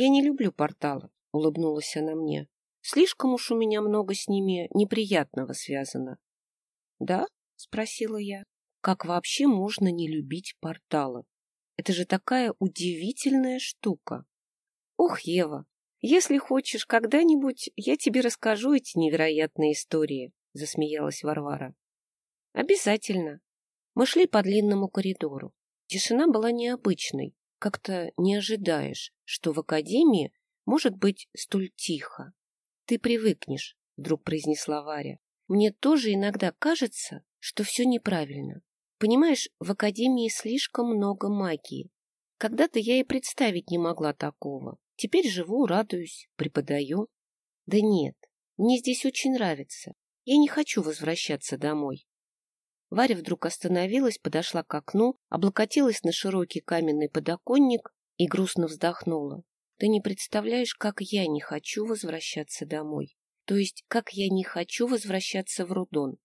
Я не люблю порталы, улыбнулась она мне. Слишком уж у меня много с ними неприятного связано. Да? спросила я. Как вообще можно не любить порталы? Это же такая удивительная штука. Ух, Ева, если хочешь когда-нибудь, я тебе расскажу эти невероятные истории, засмеялась Варвара. Обязательно. Мы шли по длинному коридору. Тишина была необычной. Как-то не ожидаешь, что в академии может быть столь тихо. Ты привыкнешь, вдруг произнесла Варя. Мне тоже иногда кажется, что все неправильно. Понимаешь, в академии слишком много магии. Когда-то я и представить не могла такого. Теперь живу, радуюсь, преподаю. Да нет, мне здесь очень нравится. Я не хочу возвращаться домой. Варя вдруг остановилась, подошла к окну, облокотилась на широкий каменный подоконник и грустно вздохнула. Ты не представляешь, как я не хочу возвращаться домой. То есть, как я не хочу возвращаться в Рудон.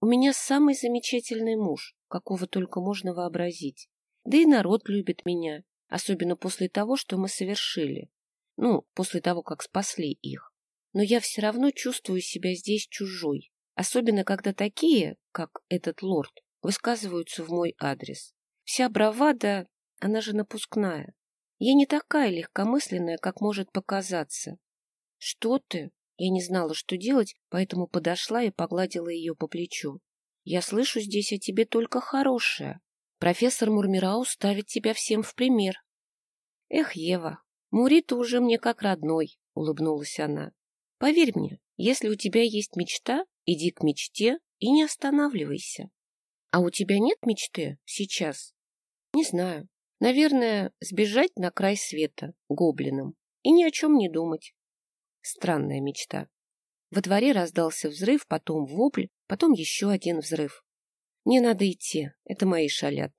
У меня самый замечательный муж, какого только можно вообразить. Да и народ любит меня, особенно после того, что мы совершили. Ну, после того, как спасли их. Но я все равно чувствую себя здесь чужой. Особенно, когда такие, как этот лорд, высказываются в мой адрес. Вся бравада, она же напускная. Я не такая легкомысленная, как может показаться. Что ты? Я не знала, что делать, поэтому подошла и погладила ее по плечу. Я слышу здесь о тебе только хорошее. Профессор Мурмирау ставит тебя всем в пример. Эх, Ева, Мурита уже мне как родной, улыбнулась она. Поверь мне, если у тебя есть мечта, Иди к мечте и не останавливайся. А у тебя нет мечты сейчас? Не знаю. Наверное, сбежать на край света гоблином и ни о чем не думать. Странная мечта. Во дворе раздался взрыв, потом вопль, потом еще один взрыв. Мне надо идти, это мои шалят.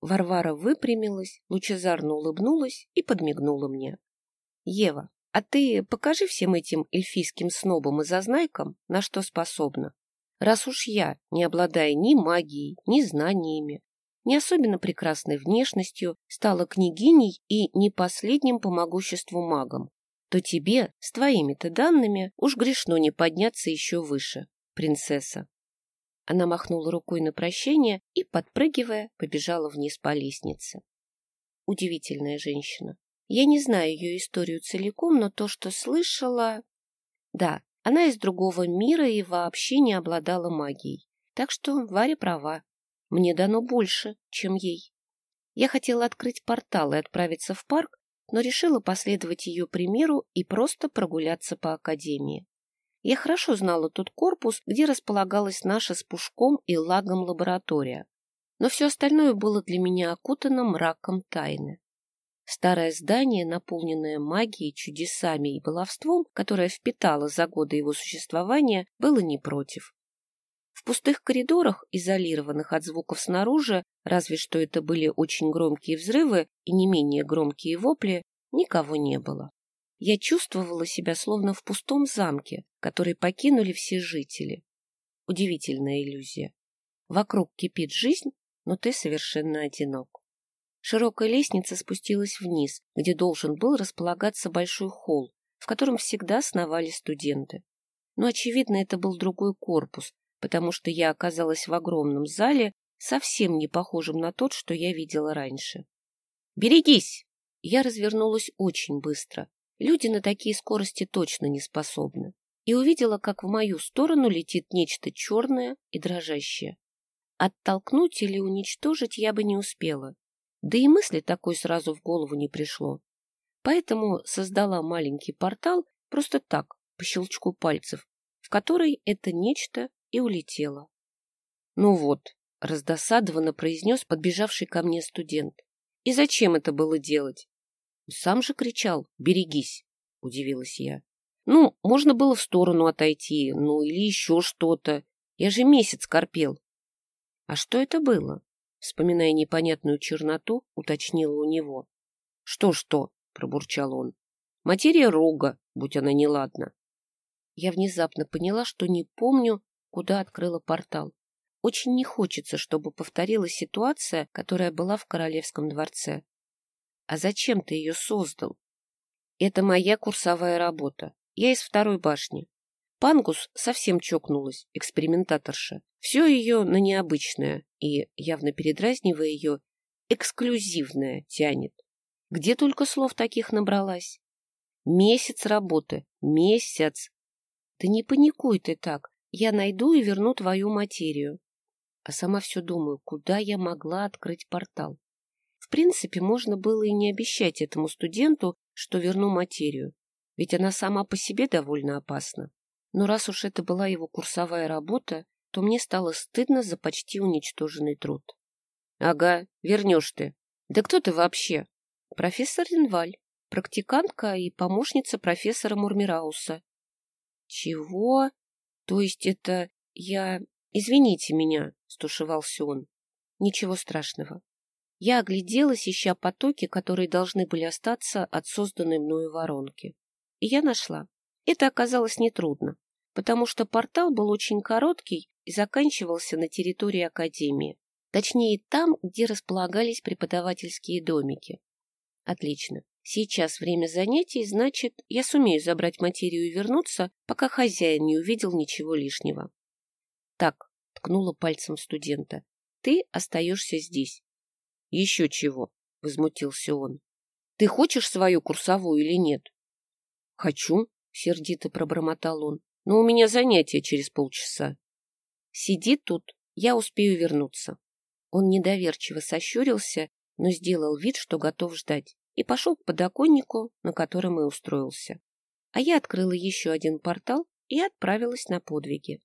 Варвара выпрямилась, лучезарно улыбнулась и подмигнула мне. Ева, а ты покажи всем этим эльфийским снобам и зазнайкам, на что способна. Раз уж я, не обладая ни магией, ни знаниями, ни особенно прекрасной внешностью, стала княгиней и не последним по могуществу магом, то тебе, с твоими-то данными, уж грешно не подняться еще выше, принцесса. Она махнула рукой на прощение и, подпрыгивая, побежала вниз по лестнице. Удивительная женщина. Я не знаю ее историю целиком, но то, что слышала... Да, она из другого мира и вообще не обладала магией. Так что Варя права. Мне дано больше, чем ей. Я хотела открыть портал и отправиться в парк, но решила последовать ее примеру и просто прогуляться по академии. Я хорошо знала тот корпус, где располагалась наша с Пушком и Лагом лаборатория, но все остальное было для меня окутано мраком тайны. Старое здание, наполненное магией, чудесами и баловством, которое впитало за годы его существования, было не против. В пустых коридорах, изолированных от звуков снаружи, разве что это были очень громкие взрывы и не менее громкие вопли, никого не было. Я чувствовала себя словно в пустом замке, который покинули все жители. Удивительная иллюзия. Вокруг кипит жизнь, но ты совершенно одинок. Широкая лестница спустилась вниз, где должен был располагаться большой холл, в котором всегда сновали студенты. Но, очевидно, это был другой корпус, потому что я оказалась в огромном зале, совсем не похожем на тот, что я видела раньше. «Берегись!» Я развернулась очень быстро. Люди на такие скорости точно не способны. И увидела, как в мою сторону летит нечто черное и дрожащее. Оттолкнуть или уничтожить я бы не успела. Да и мысли такой сразу в голову не пришло. Поэтому создала маленький портал просто так, по щелчку пальцев, в который это нечто и улетело. Ну вот, раздосадованно произнес подбежавший ко мне студент. И зачем это было делать? Сам же кричал «берегись», — удивилась я. Ну, можно было в сторону отойти, ну или еще что-то. Я же месяц корпел. А что это было? Вспоминая непонятную черноту, уточнила у него. «Что-что?» — пробурчал он. «Материя рога, будь она неладна». Я внезапно поняла, что не помню, куда открыла портал. Очень не хочется, чтобы повторилась ситуация, которая была в королевском дворце. «А зачем ты ее создал?» Это моя курсовая работа. Я из второй башни. Пангус совсем чокнулась, экспериментаторша. Все ее на необычное и, явно передразнивая ее, эксклюзивное тянет. Где только слов таких набралась? Месяц работы. Месяц. Да не паникуй ты так. Я найду и верну твою материю. А сама все думаю, куда я могла открыть портал. В принципе, можно было и не обещать этому студенту, что верну материю, ведь она сама по себе довольно опасна. Но раз уж это была его курсовая работа, то мне стало стыдно за почти уничтоженный труд. — Ага, вернешь ты. Да кто ты вообще? — Профессор Ренваль, практикантка и помощница профессора Мурмирауса. — Чего? То есть это я... Извините меня, — стушевался он. — Ничего страшного. Я огляделась, ища потоки, которые должны были остаться от созданной мною воронки. И я нашла. Это оказалось нетрудно, потому что портал был очень короткий и заканчивался на территории Академии. Точнее, там, где располагались преподавательские домики. Отлично. Сейчас время занятий, значит, я сумею забрать материю и вернуться, пока хозяин не увидел ничего лишнего. Так, ткнула пальцем студента, ты остаешься здесь. — Еще чего? — возмутился он. — Ты хочешь свою курсовую или нет? — Хочу, — сердито пробормотал он, — но у меня занятие через полчаса. — Сиди тут, я успею вернуться. Он недоверчиво сощурился, но сделал вид, что готов ждать, и пошел к подоконнику, на котором и устроился. А я открыла еще один портал и отправилась на подвиги.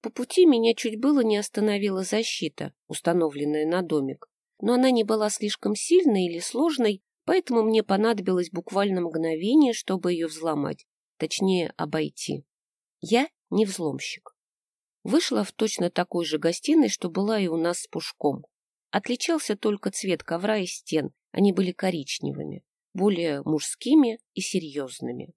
По пути меня чуть было не остановила защита, установленная на домик, но она не была слишком сильной или сложной, поэтому мне понадобилось буквально мгновение, чтобы ее взломать, точнее, обойти. Я не взломщик. Вышла в точно такой же гостиной, что была и у нас с Пушком. Отличался только цвет ковра и стен, они были коричневыми, более мужскими и серьезными.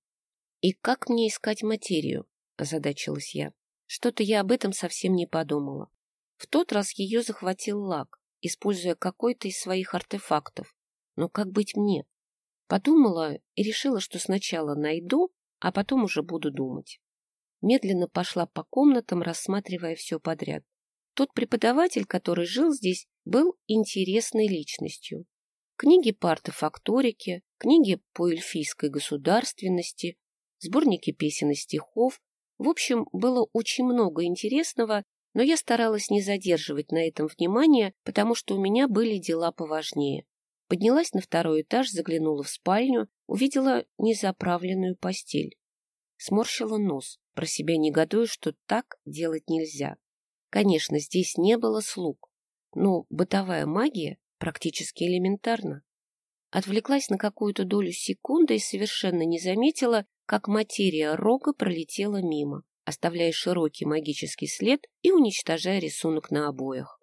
«И как мне искать материю?» – озадачилась я. Что-то я об этом совсем не подумала. В тот раз ее захватил лак, используя какой-то из своих артефактов. Но как быть мне? Подумала и решила, что сначала найду, а потом уже буду думать. Медленно пошла по комнатам, рассматривая все подряд. Тот преподаватель, который жил здесь, был интересной личностью. Книги по артефакторике, книги по эльфийской государственности, сборники песен и стихов. В общем, было очень много интересного, но я старалась не задерживать на этом внимание, потому что у меня были дела поважнее. Поднялась на второй этаж, заглянула в спальню, увидела незаправленную постель. Сморщила нос, про себя негодуя, что так делать нельзя. Конечно, здесь не было слуг, но бытовая магия практически элементарна. Отвлеклась на какую-то долю секунды и совершенно не заметила, как материя рога пролетела мимо оставляя широкий магический след и уничтожая рисунок на обоях.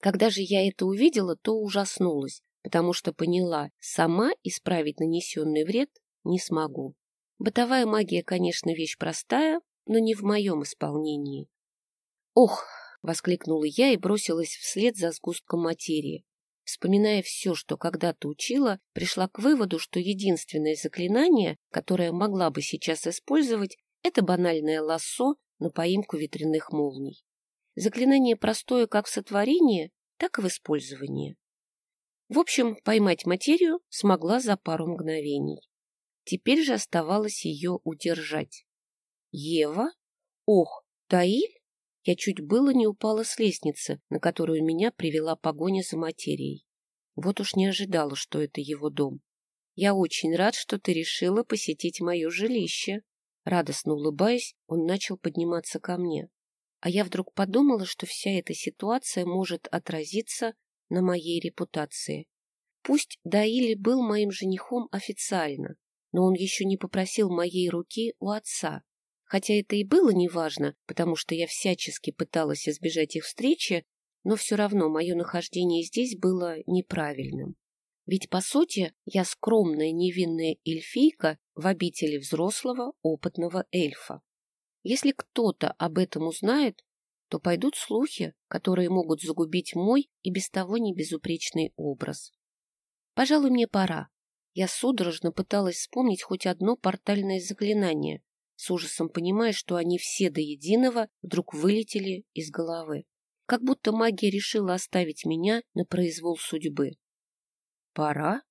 Когда же я это увидела, то ужаснулась, потому что поняла, сама исправить нанесенный вред не смогу. Бытовая магия, конечно, вещь простая, но не в моем исполнении. «Ох!» — воскликнула я и бросилась вслед за сгустком материи. Вспоминая все, что когда-то учила, пришла к выводу, что единственное заклинание, которое могла бы сейчас использовать, это банальное лассо на поимку ветряных молний. Заклинание простое как в сотворении, так и в использовании. В общем, поймать материю смогла за пару мгновений. Теперь же оставалось ее удержать. Ева? Ох, Таиль? Я чуть было не упала с лестницы, на которую меня привела погоня за материей. Вот уж не ожидала, что это его дом. Я очень рад, что ты решила посетить мое жилище. Радостно улыбаясь, он начал подниматься ко мне. А я вдруг подумала, что вся эта ситуация может отразиться на моей репутации. Пусть Даили был моим женихом официально, но он еще не попросил моей руки у отца. Хотя это и было неважно, потому что я всячески пыталась избежать их встречи, но все равно мое нахождение здесь было неправильным. Ведь, по сути, я скромная невинная эльфийка в обители взрослого опытного эльфа. Если кто-то об этом узнает, то пойдут слухи, которые могут загубить мой и без того не безупречный образ. Пожалуй, мне пора. Я судорожно пыталась вспомнить хоть одно портальное заклинание, с ужасом понимая, что они все до единого вдруг вылетели из головы. Как будто магия решила оставить меня на произвол судьбы. «Пора?»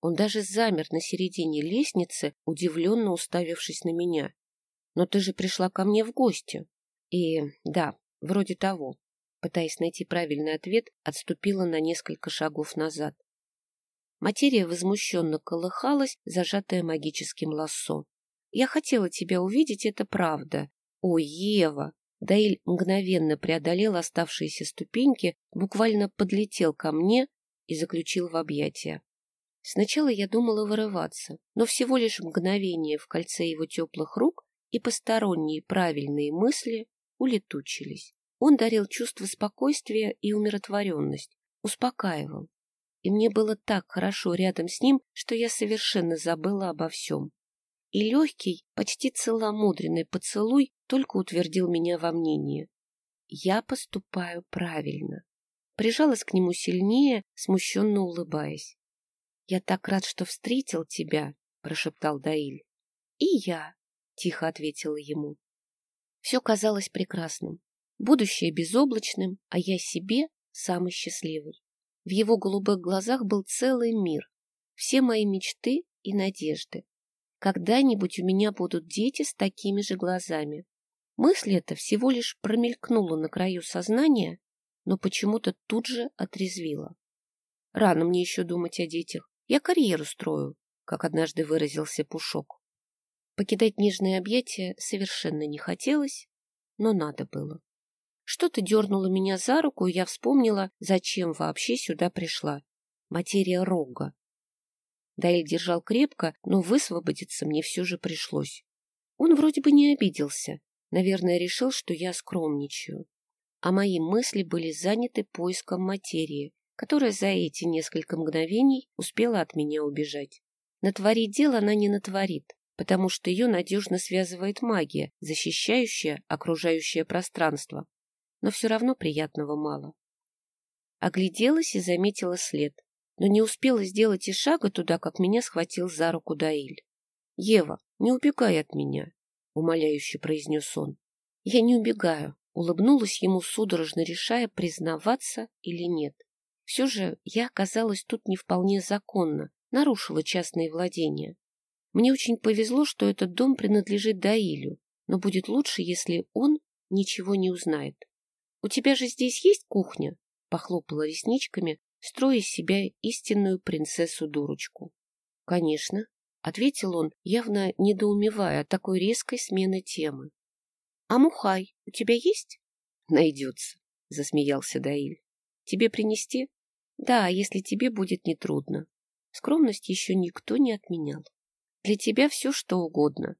Он даже замер на середине лестницы, удивленно уставившись на меня. «Но ты же пришла ко мне в гости». И да, вроде того. Пытаясь найти правильный ответ, отступила на несколько шагов назад. Материя возмущенно колыхалась, зажатая магическим лассо. «Я хотела тебя увидеть, это правда. О, Ева!» Даиль мгновенно преодолел оставшиеся ступеньки, буквально подлетел ко мне и заключил в объятия. Сначала я думала вырываться, но всего лишь мгновение в кольце его теплых рук и посторонние правильные мысли улетучились. Он дарил чувство спокойствия и умиротворенность, успокаивал. И мне было так хорошо рядом с ним, что я совершенно забыла обо всем. И легкий, почти целомудренный поцелуй только утвердил меня во мнении. Я поступаю правильно. Прижалась к нему сильнее, смущенно улыбаясь. — Я так рад, что встретил тебя, — прошептал Даиль. — И я, — тихо ответила ему. Все казалось прекрасным. Будущее безоблачным, а я себе самый счастливый. В его голубых глазах был целый мир. Все мои мечты и надежды. Когда-нибудь у меня будут дети с такими же глазами. Мысль эта всего лишь промелькнула на краю сознания, но почему-то тут же отрезвила. Рано мне еще думать о детях. Я карьеру строю, как однажды выразился Пушок. Покидать нежные объятия совершенно не хотелось, но надо было. Что-то дернуло меня за руку, и я вспомнила, зачем вообще сюда пришла. Материя рога. Дай держал крепко, но высвободиться мне все же пришлось. Он вроде бы не обиделся. Наверное, решил, что я скромничаю. А мои мысли были заняты поиском материи, которая за эти несколько мгновений успела от меня убежать. Натворить дело она не натворит, потому что ее надежно связывает магия, защищающая окружающее пространство. Но все равно приятного мало. Огляделась и заметила след, но не успела сделать и шага туда, как меня схватил за руку Даиль. — Ева, не убегай от меня, — умоляюще произнес он. Я не убегаю, улыбнулась ему, судорожно решая, признаваться или нет. Все же я оказалась тут не вполне законно, нарушила частные владения. Мне очень повезло, что этот дом принадлежит Даилю, но будет лучше, если он ничего не узнает. — У тебя же здесь есть кухня? — похлопала ресничками, строя из себя истинную принцессу-дурочку. — Конечно, — ответил он, явно недоумевая от такой резкой смены темы. — А мухай у тебя есть? — Найдется, — засмеялся Даиль. — Тебе принести? — Да, если тебе будет нетрудно. Скромность еще никто не отменял. Для тебя все, что угодно.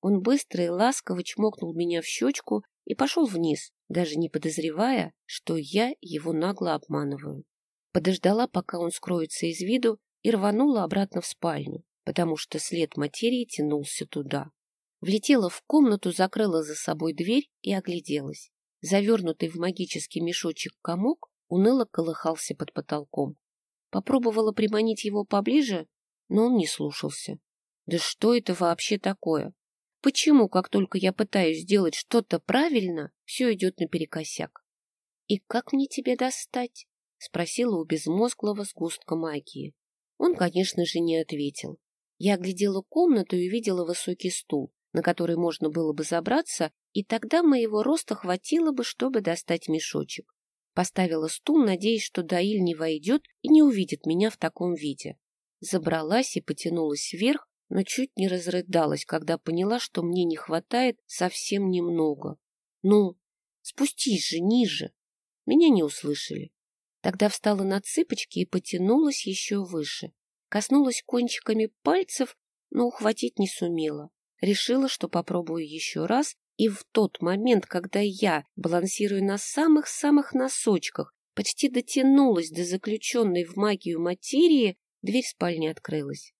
Он быстро и ласково чмокнул меня в щечку и пошел вниз, даже не подозревая, что я его нагло обманываю. Подождала, пока он скроется из виду, и рванула обратно в спальню, потому что след материи тянулся туда. Влетела в комнату, закрыла за собой дверь и огляделась. Завернутый в магический мешочек комок уныло колыхался под потолком. Попробовала приманить его поближе, но он не слушался. Да что это вообще такое? Почему, как только я пытаюсь сделать что-то правильно, все идет наперекосяк? И как мне тебе достать? Спросила у безмозглого сгустка магии. Он, конечно же, не ответил. Я оглядела комнату и увидела высокий стул, на который можно было бы забраться, и тогда моего роста хватило бы, чтобы достать мешочек. Поставила стул, надеясь, что Даиль не войдет и не увидит меня в таком виде. Забралась и потянулась вверх, но чуть не разрыдалась, когда поняла, что мне не хватает совсем немного. Ну, спустись же ниже. Меня не услышали. Тогда встала на цыпочки и потянулась еще выше. Коснулась кончиками пальцев, но ухватить не сумела. Решила, что попробую еще раз, и в тот момент, когда я, балансируя на самых-самых носочках, почти дотянулась до заключенной в магию материи, дверь спальни открылась.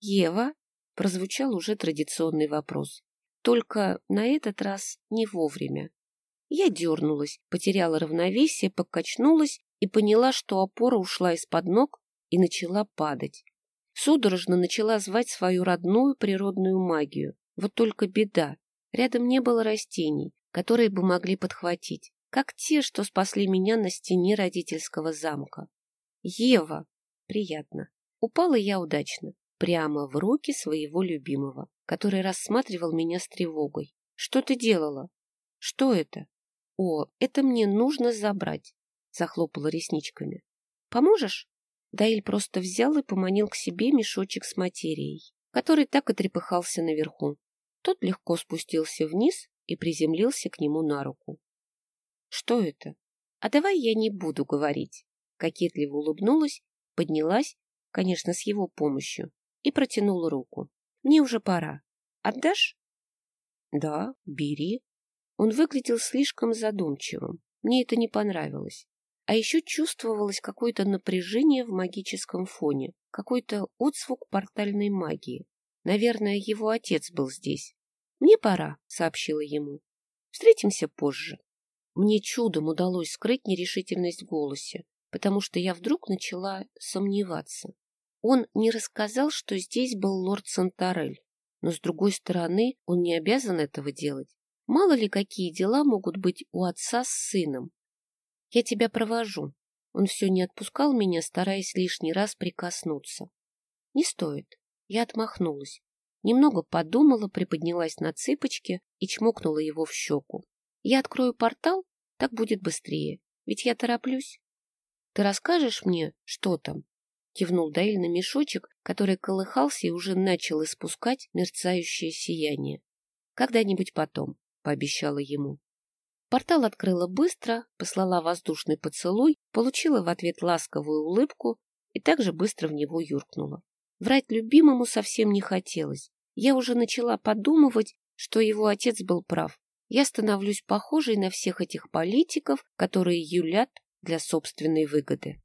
«Ева?» — прозвучал уже традиционный вопрос. Только на этот раз не вовремя. Я дернулась, потеряла равновесие, покачнулась и поняла, что опора ушла из-под ног и начала падать. Судорожно начала звать свою родную природную магию. Вот только беда. Рядом не было растений, которые бы могли подхватить, как те, что спасли меня на стене родительского замка. Ева! Приятно. Упала я удачно, прямо в руки своего любимого, который рассматривал меня с тревогой. Что ты делала? Что это? О, это мне нужно забрать, захлопала ресничками. Поможешь? Даиль просто взял и поманил к себе мешочек с материей, который так и трепыхался наверху. Тот легко спустился вниз и приземлился к нему на руку. — Что это? А давай я не буду говорить. Кокетливо улыбнулась, поднялась, конечно, с его помощью, и протянула руку. Мне уже пора. Отдашь? — Да, бери. Он выглядел слишком задумчивым. Мне это не понравилось. А еще чувствовалось какое-то напряжение в магическом фоне, какой-то отзвук портальной магии. Наверное, его отец был здесь. «Мне пора», — сообщила ему. «Встретимся позже». Мне чудом удалось скрыть нерешительность в голосе, потому что я вдруг начала сомневаться. Он не рассказал, что здесь был лорд Сантарель, но, с другой стороны, он не обязан этого делать. Мало ли какие дела могут быть у отца с сыном, я тебя провожу. Он все не отпускал меня, стараясь лишний раз прикоснуться. Не стоит. Я отмахнулась. Немного подумала, приподнялась на цыпочки и чмокнула его в щеку. Я открою портал, так будет быстрее, ведь я тороплюсь. Ты расскажешь мне, что там? Кивнул Даиль на мешочек, который колыхался и уже начал испускать мерцающее сияние. Когда-нибудь потом, пообещала ему. Портал открыла быстро, послала воздушный поцелуй, получила в ответ ласковую улыбку и также быстро в него юркнула. Врать любимому совсем не хотелось. Я уже начала подумывать, что его отец был прав. Я становлюсь похожей на всех этих политиков, которые юлят для собственной выгоды.